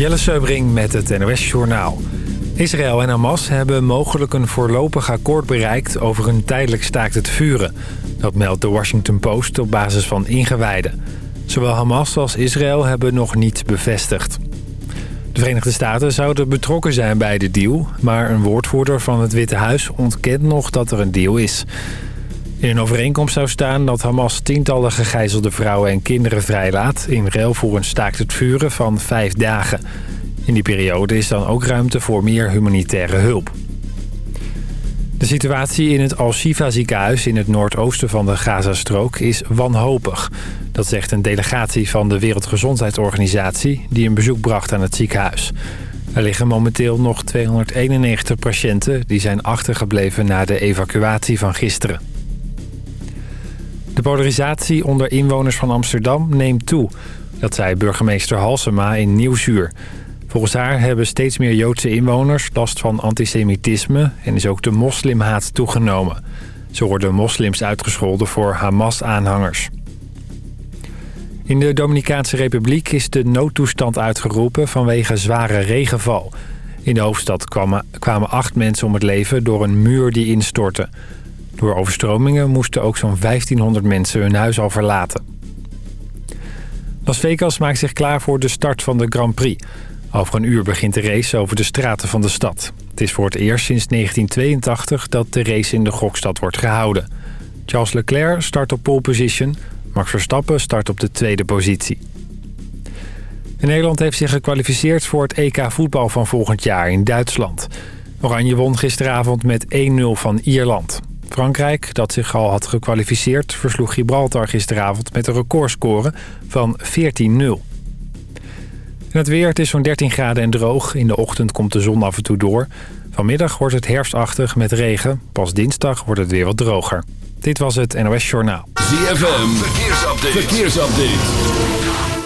Jelle Seubring met het NOS Journaal. Israël en Hamas hebben mogelijk een voorlopig akkoord bereikt over een tijdelijk staakt het vuren. Dat meldt de Washington Post op basis van ingewijden. Zowel Hamas als Israël hebben nog niet bevestigd. De Verenigde Staten zouden betrokken zijn bij de deal... maar een woordvoerder van het Witte Huis ontkent nog dat er een deal is. In een overeenkomst zou staan dat Hamas tientallen gegijzelde vrouwen en kinderen vrijlaat... in ruil voor een staakt het vuren van vijf dagen. In die periode is dan ook ruimte voor meer humanitaire hulp. De situatie in het Al-Shifa ziekenhuis in het noordoosten van de Gazastrook is wanhopig. Dat zegt een delegatie van de Wereldgezondheidsorganisatie die een bezoek bracht aan het ziekenhuis. Er liggen momenteel nog 291 patiënten die zijn achtergebleven na de evacuatie van gisteren. De polarisatie onder inwoners van Amsterdam neemt toe. Dat zei burgemeester Halsema in Nieuwsuur. Volgens haar hebben steeds meer Joodse inwoners last van antisemitisme... en is ook de moslimhaat toegenomen. Zo worden moslims uitgescholden voor Hamas-aanhangers. In de Dominicaanse Republiek is de noodtoestand uitgeroepen vanwege zware regenval. In de hoofdstad kwamen, kwamen acht mensen om het leven door een muur die instortte. Door overstromingen moesten ook zo'n 1500 mensen hun huis al verlaten. Las Vegas maakt zich klaar voor de start van de Grand Prix. Over een uur begint de race over de straten van de stad. Het is voor het eerst sinds 1982 dat de race in de gokstad wordt gehouden. Charles Leclerc start op pole position. Max Verstappen start op de tweede positie. Nederland heeft zich gekwalificeerd voor het EK voetbal van volgend jaar in Duitsland. Oranje won gisteravond met 1-0 van Ierland. Frankrijk, dat zich al had gekwalificeerd, versloeg Gibraltar gisteravond met een recordscore van 14-0. En het weer, het is zo'n 13 graden en droog. In de ochtend komt de zon af en toe door. Vanmiddag wordt het herfstachtig met regen. Pas dinsdag wordt het weer wat droger. Dit was het NOS Journaal. ZFM, verkeersupdate. verkeersupdate.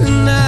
pick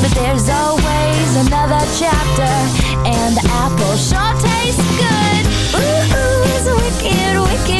But there's always another chapter, and the apple sure tastes good. Ooh, ooh, it's wicked, wicked.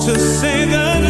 to say the